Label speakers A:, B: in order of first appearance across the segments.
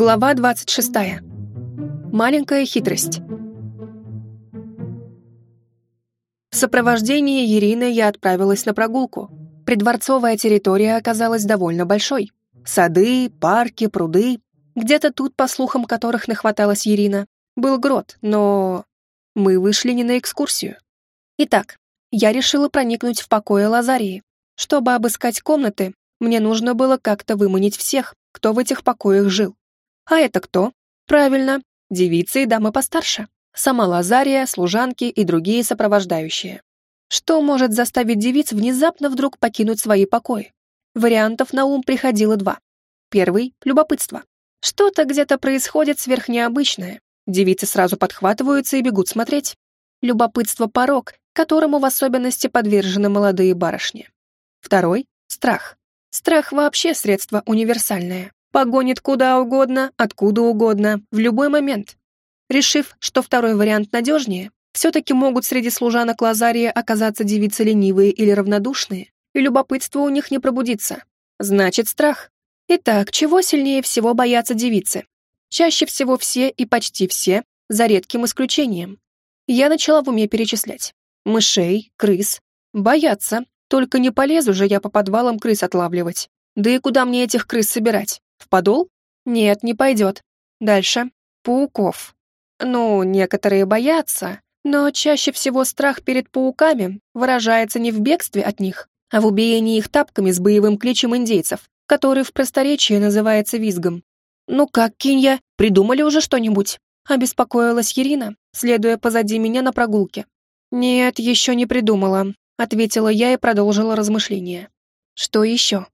A: Глава 26. Маленькая хитрость. В сопровождении Ирины я отправилась на прогулку. Придворцовая территория оказалась довольно большой. Сады, парки, пруды. Где-то тут, по слухам которых нахваталась Ирина, был грот, но... Мы вышли не на экскурсию. Итак, я решила проникнуть в покои Лазарии. Чтобы обыскать комнаты, мне нужно было как-то выманить всех, кто в этих покоях жил. А это кто? Правильно, девицы и дамы постарше. Сама Лазария, служанки и другие сопровождающие. Что может заставить девиц внезапно вдруг покинуть свои покои? Вариантов на ум приходило два. Первый — любопытство. Что-то где-то происходит сверхнеобычное. Девицы сразу подхватываются и бегут смотреть. Любопытство — порог, которому в особенности подвержены молодые барышни. Второй — страх. Страх вообще средство универсальное. Погонит куда угодно, откуда угодно, в любой момент. Решив, что второй вариант надежнее, все-таки могут среди служанок Лазария оказаться девицы ленивые или равнодушные, и любопытство у них не пробудится. Значит, страх. Итак, чего сильнее всего боятся девицы? Чаще всего все и почти все, за редким исключением. Я начала в уме перечислять. Мышей, крыс. Боятся, только не полезу же я по подвалам крыс отлавливать. Да и куда мне этих крыс собирать? В подол? Нет, не пойдет. Дальше. Пауков. Ну, некоторые боятся, но чаще всего страх перед пауками выражается не в бегстве от них, а в убиении их тапками с боевым кличем индейцев, который в просторечии называется визгом. «Ну как, Кинья, придумали уже что-нибудь?» — обеспокоилась Ирина, следуя позади меня на прогулке. «Нет, еще не придумала», — ответила я и продолжила размышления. «Что еще?»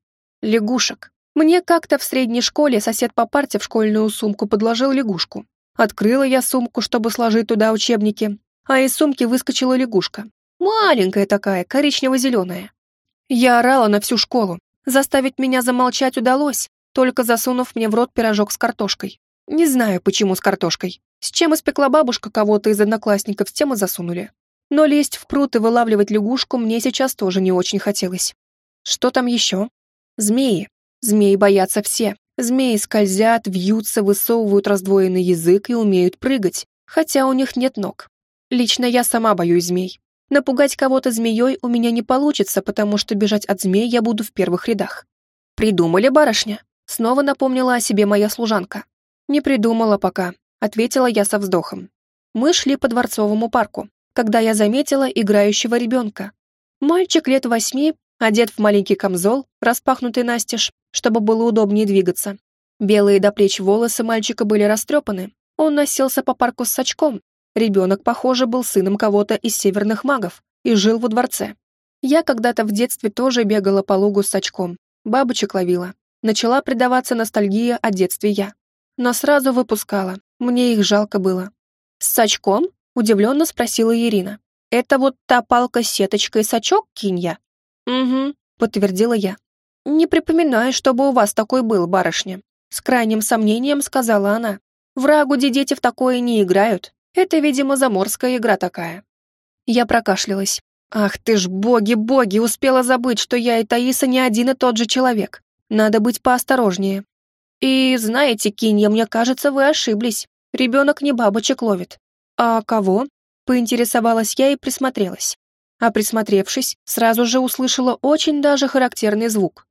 A: «Лягушек. Мне как-то в средней школе сосед по парте в школьную сумку подложил лягушку. Открыла я сумку, чтобы сложить туда учебники, а из сумки выскочила лягушка. Маленькая такая, коричнево-зеленая. Я орала на всю школу. Заставить меня замолчать удалось, только засунув мне в рот пирожок с картошкой. Не знаю, почему с картошкой. С чем испекла бабушка кого-то из одноклассников, с тем и засунули. Но лезть в пруд и вылавливать лягушку мне сейчас тоже не очень хотелось. Что там еще? Змеи. Змеи боятся все. Змеи скользят, вьются, высовывают раздвоенный язык и умеют прыгать, хотя у них нет ног. Лично я сама боюсь змей. Напугать кого-то змеей у меня не получится, потому что бежать от змей я буду в первых рядах. «Придумали, барышня?» Снова напомнила о себе моя служанка. «Не придумала пока», — ответила я со вздохом. Мы шли по Дворцовому парку, когда я заметила играющего ребенка. Мальчик лет восьми одет в маленький камзол, распахнутый настежь, чтобы было удобнее двигаться. Белые до плеч волосы мальчика были растрепаны. Он носился по парку с сачком. Ребенок, похоже, был сыном кого-то из северных магов и жил во дворце. Я когда-то в детстве тоже бегала по лугу с сачком, бабочек ловила. Начала предаваться ностальгия о детстве я. Но сразу выпускала, мне их жалко было. «С сачком?» — удивленно спросила Ирина. «Это вот та палка с сеточкой сачок, кинья?» «Угу», — подтвердила я. «Не припоминаю, чтобы у вас такой был, барышня», — с крайним сомнением сказала она. «В Рагуде дети в такое не играют. Это, видимо, заморская игра такая». Я прокашлялась. «Ах ты ж, боги-боги, успела забыть, что я и Таиса не один и тот же человек. Надо быть поосторожнее». «И знаете, Кинья, мне кажется, вы ошиблись. Ребенок не бабочек ловит». «А кого?» — поинтересовалась я и присмотрелась а присмотревшись, сразу же услышала очень даже характерный звук.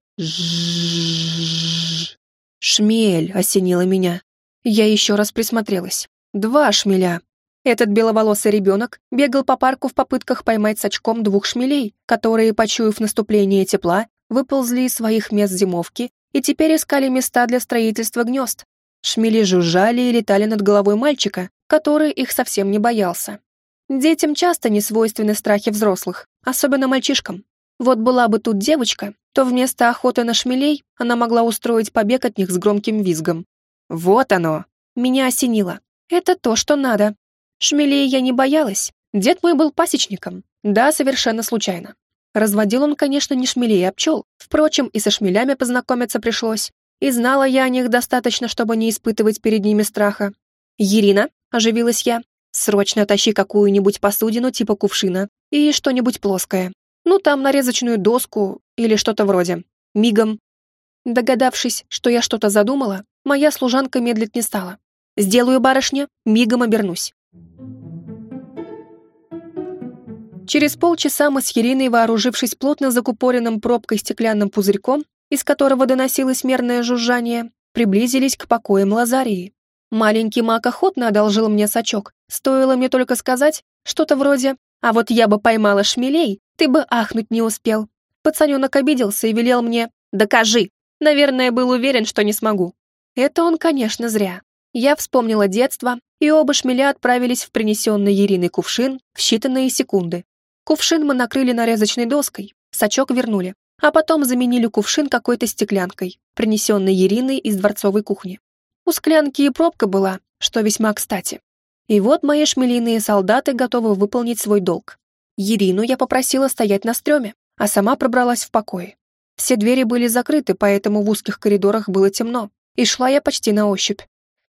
A: Шмель осенила меня. Я еще раз присмотрелась. Два шмеля. Этот беловолосый ребенок бегал по парку в попытках поймать с очком двух шмелей, которые, почуяв наступление тепла, выползли из своих мест зимовки и теперь искали места для строительства гнезд. Шмели жужжали и летали над головой мальчика, который их совсем не боялся. Детям часто не свойственны страхи взрослых, особенно мальчишкам. Вот была бы тут девочка, то вместо охоты на шмелей она могла устроить побег от них с громким визгом. Вот оно! Меня осенило. Это то, что надо. Шмелей я не боялась. Дед мой был пасечником. Да, совершенно случайно. Разводил он, конечно, не шмелей, а пчел. Впрочем, и со шмелями познакомиться пришлось. И знала я о них достаточно, чтобы не испытывать перед ними страха. «Ирина», — оживилась я, Срочно тащи какую-нибудь посудину типа кувшина и что-нибудь плоское. Ну, там нарезочную доску или что-то вроде. Мигом. Догадавшись, что я что-то задумала, Моя служанка медлить не стала. «Сделаю, барышня, мигом обернусь». Через полчаса мы с Ериной, вооружившись плотно закупоренным пробкой стеклянным пузырьком, из которого доносилось мерное жужжание, приблизились к покоям Лазарии. Маленький маг охотно одолжил мне сачок. Стоило мне только сказать что-то вроде «А вот я бы поймала шмелей, ты бы ахнуть не успел». Пацаненок обиделся и велел мне «Докажи». Наверное, был уверен, что не смогу. Это он, конечно, зря. Я вспомнила детство, и оба шмеля отправились в принесенный Ериной кувшин в считанные секунды. Кувшин мы накрыли нарезочной доской, сачок вернули, а потом заменили кувшин какой-то стеклянкой, принесенной Ериной из дворцовой кухни. У склянки и пробка была, что весьма кстати. И вот мои шмелиные солдаты готовы выполнить свой долг. Ерину я попросила стоять на стреме, а сама пробралась в покое. Все двери были закрыты, поэтому в узких коридорах было темно, и шла я почти на ощупь.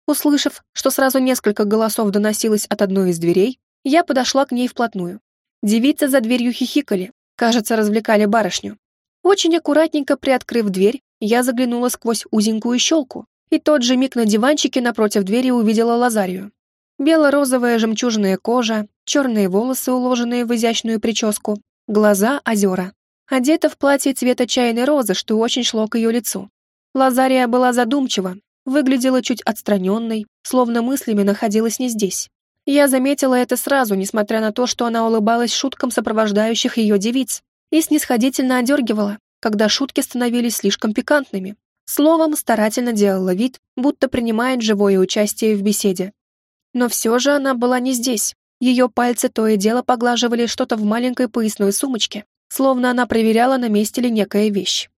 A: Услышав, что сразу несколько голосов доносилось от одной из дверей, я подошла к ней вплотную. Девицы за дверью хихикали, кажется, развлекали барышню. Очень аккуратненько приоткрыв дверь, я заглянула сквозь узенькую щелку, и тот же миг на диванчике напротив двери увидела Лазарию. Бело-розовая жемчужная кожа, черные волосы, уложенные в изящную прическу, глаза озера. Одета в платье цвета чайной розы, что очень шло к ее лицу. Лазария была задумчива, выглядела чуть отстраненной, словно мыслями находилась не здесь. Я заметила это сразу, несмотря на то, что она улыбалась шуткам сопровождающих ее девиц и снисходительно одергивала, когда шутки становились слишком пикантными. Словом, старательно делала вид, будто принимает живое участие в беседе. Но все же она была не здесь. Ее пальцы то и дело поглаживали что-то в маленькой поясной сумочке, словно она проверяла, на месте ли некая вещь.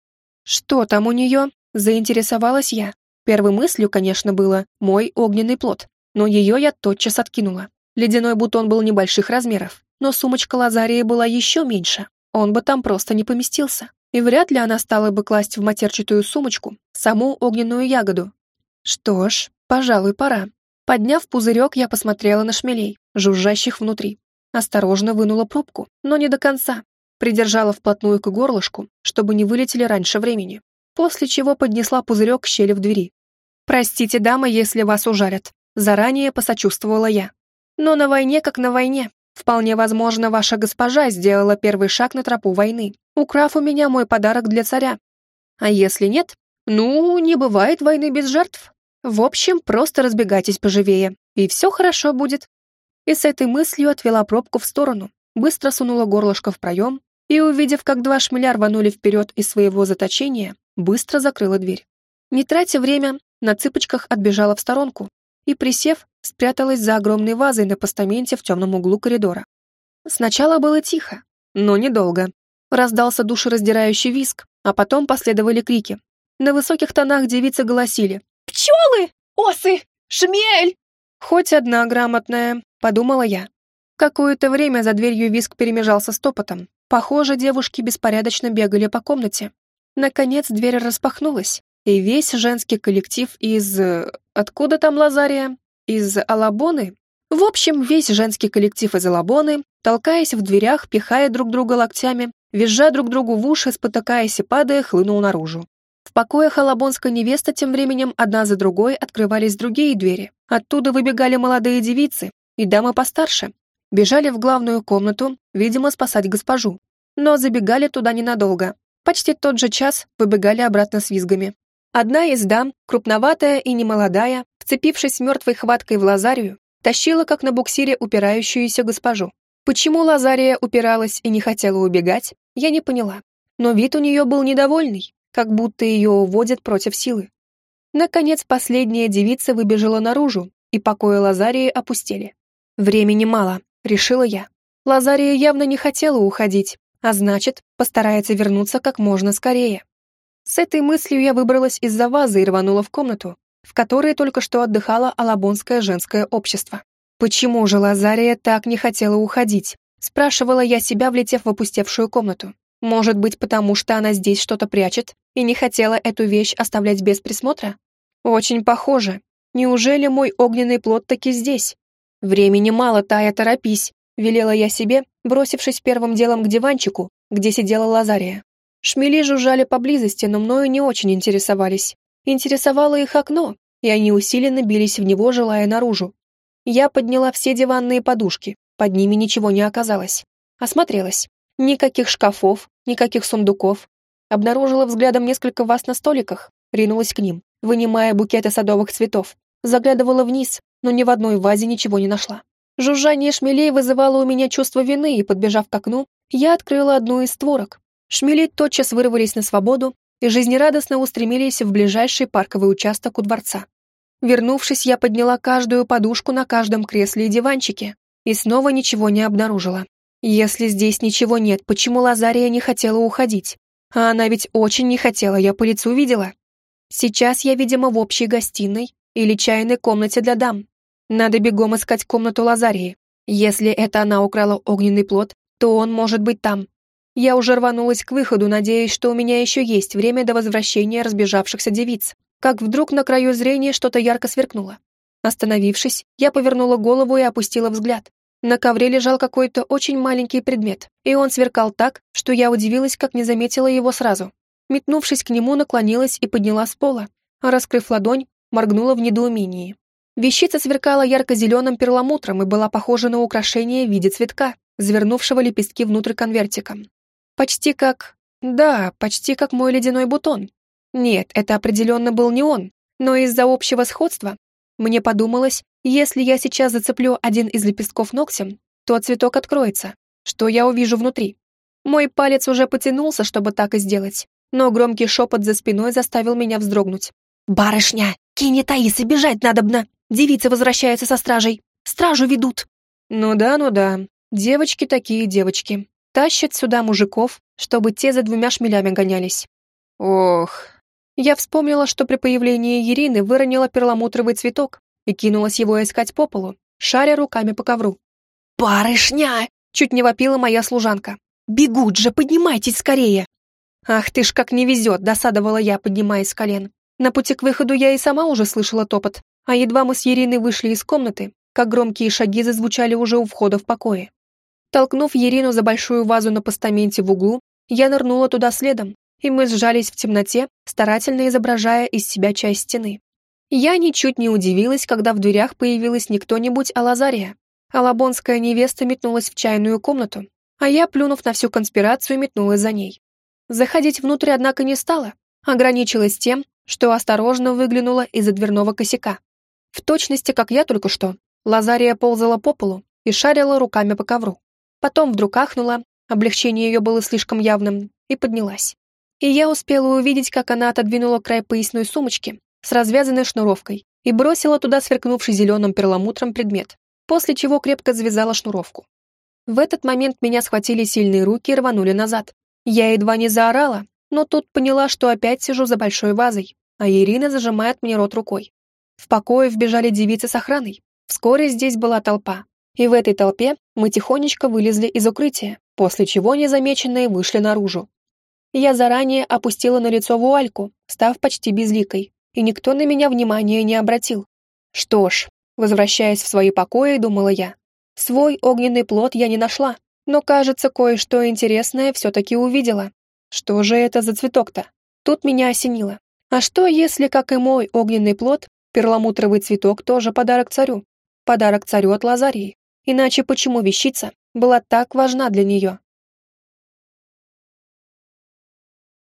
A: «Что там у нее?» – заинтересовалась я. Первой мыслью, конечно, было «мой огненный плод», но ее я тотчас откинула. Ледяной бутон был небольших размеров, но сумочка Лазарии была еще меньше. Он бы там просто не поместился. И вряд ли она стала бы класть в матерчатую сумочку саму огненную ягоду. Что ж, пожалуй, пора. Подняв пузырек, я посмотрела на шмелей, жужжащих внутри. Осторожно вынула пробку, но не до конца. Придержала вплотную к горлышку, чтобы не вылетели раньше времени. После чего поднесла пузырек к щели в двери. «Простите, дама, если вас ужалят», Заранее посочувствовала я. Но на войне как на войне. Вполне возможно, ваша госпожа сделала первый шаг на тропу войны, украв у меня мой подарок для царя. А если нет? Ну, не бывает войны без жертв. В общем, просто разбегайтесь поживее, и все хорошо будет. И с этой мыслью отвела пробку в сторону, быстро сунула горлышко в проем и, увидев, как два шмеля рванули вперед из своего заточения, быстро закрыла дверь. Не тратя время, на цыпочках отбежала в сторонку, и, присев, спряталась за огромной вазой на постаменте в темном углу коридора. Сначала было тихо, но недолго. Раздался душераздирающий виск, а потом последовали крики. На высоких тонах девицы голосили. «Пчелы! Осы! Шмель!» «Хоть одна грамотная», — подумала я. Какое-то время за дверью виск перемежался с топотом. Похоже, девушки беспорядочно бегали по комнате. Наконец дверь распахнулась, и весь женский коллектив из... Э, откуда там Лазария? Из Алабоны? В общем, весь женский коллектив из Алабоны, толкаясь в дверях, пихая друг друга локтями, визжа друг другу в уши, спотыкаясь и падая, хлынул наружу. Покоях алабонской невесты тем временем одна за другой открывались другие двери. Оттуда выбегали молодые девицы и дамы постарше. Бежали в главную комнату, видимо, спасать госпожу. Но забегали туда ненадолго. Почти тот же час выбегали обратно с визгами. Одна из дам, крупноватая и немолодая, вцепившись мертвой хваткой в Лазарию, тащила как на буксире упирающуюся госпожу. Почему Лазария упиралась и не хотела убегать, я не поняла. Но вид у нее был недовольный, как будто ее уводят против силы. Наконец, последняя девица выбежала наружу, и покои Лазарии опустели. «Времени мало», — решила я. Лазария явно не хотела уходить, а значит, постарается вернуться как можно скорее. С этой мыслью я выбралась из-за вазы и рванула в комнату, в которой только что отдыхало Алабонское женское общество. Почему же Лазария так не хотела уходить? Спрашивала я себя, влетев в опустевшую комнату. Может быть, потому что она здесь что-то прячет и не хотела эту вещь оставлять без присмотра? Очень похоже. Неужели мой огненный плод таки здесь? Времени мало, Тая, торопись, велела я себе, бросившись первым делом к диванчику, где сидела Лазария. Шмели жужжали поблизости, но мною не очень интересовались. Интересовало их окно, и они усиленно бились в него, желая наружу. Я подняла все диванные подушки, под ними ничего не оказалось. Осмотрелась. Никаких шкафов, никаких сундуков. Обнаружила взглядом несколько ваз на столиках, ринулась к ним, вынимая букеты садовых цветов. Заглядывала вниз, но ни в одной вазе ничего не нашла. Жужжание шмелей вызывало у меня чувство вины, и, подбежав к окну, я открыла одну из створок. Шмели тотчас вырвались на свободу и жизнерадостно устремились в ближайший парковый участок у дворца. Вернувшись, я подняла каждую подушку на каждом кресле и диванчике и снова ничего не обнаружила. Если здесь ничего нет, почему Лазария не хотела уходить? А она ведь очень не хотела, я по лицу видела. Сейчас я, видимо, в общей гостиной или чайной комнате для дам. Надо бегом искать комнату Лазарии. Если это она украла огненный плод, то он может быть там. Я уже рванулась к выходу, надеясь, что у меня еще есть время до возвращения разбежавшихся девиц. Как вдруг на краю зрения что-то ярко сверкнуло. Остановившись, я повернула голову и опустила взгляд. На ковре лежал какой-то очень маленький предмет, и он сверкал так, что я удивилась, как не заметила его сразу. Метнувшись к нему, наклонилась и подняла с пола, а раскрыв ладонь, моргнула в недоумении. Вещица сверкала ярко-зеленым перламутром и была похожа на украшение в виде цветка, завернувшего лепестки внутрь конвертика. Почти как... Да, почти как мой ледяной бутон. Нет, это определенно был не он, но из-за общего сходства мне подумалось, если я сейчас зацеплю один из лепестков ногтем, то цветок откроется. Что я увижу внутри? Мой палец уже потянулся, чтобы так и сделать, но громкий шепот за спиной заставил меня вздрогнуть. «Барышня! Кине Таисы, бежать надобно!» Девицы возвращаются со стражей. Стражу ведут. Ну да, ну да. Девочки такие девочки. Тащат сюда мужиков, чтобы те за двумя шмелями гонялись. Ох. Я вспомнила, что при появлении Ирины выронила перламутровый цветок и кинулась его искать по полу, шаря руками по ковру. «Барышня!» — чуть не вопила моя служанка. «Бегут же, поднимайтесь скорее!» «Ах ты ж, как не везет!» — досадовала я, поднимаясь с колен. На пути к выходу я и сама уже слышала топот, а едва мы с Ериной вышли из комнаты, как громкие шаги зазвучали уже у входа в покое. Толкнув Ерину за большую вазу на постаменте в углу, я нырнула туда следом, и мы сжались в темноте, старательно изображая из себя часть стены. Я ничуть не удивилась, когда в дверях появилась не кто-нибудь, а Лазария. Алабонская невеста метнулась в чайную комнату, а я, плюнув на всю конспирацию, метнулась за ней. Заходить внутрь, однако, не стала, ограничилась тем, что осторожно выглянула из-за дверного косяка. В точности, как я только что, Лазария ползала по полу и шарила руками по ковру. Потом вдруг ахнула, облегчение ее было слишком явным, и поднялась. И я успела увидеть, как она отодвинула край поясной сумочки с развязанной шнуровкой и бросила туда сверкнувший зеленым перламутром предмет, после чего крепко завязала шнуровку. В этот момент меня схватили сильные руки и рванули назад. Я едва не заорала, но тут поняла, что опять сижу за большой вазой, а Ирина зажимает мне рот рукой. В покое вбежали девицы с охраной. Вскоре здесь была толпа. И в этой толпе мы тихонечко вылезли из укрытия, после чего незамеченные вышли наружу. Я заранее опустила на лицо вуальку, став почти безликой, и никто на меня внимания не обратил. Что ж, возвращаясь в свои покои, думала я, свой огненный плод я не нашла, но, кажется, кое-что интересное все-таки увидела. Что же это за цветок-то? Тут меня осенило. А что, если, как и мой огненный плод, Перламутровый цветок тоже подарок царю. Подарок царю от Лазарии. Иначе почему вещица была так важна для нее?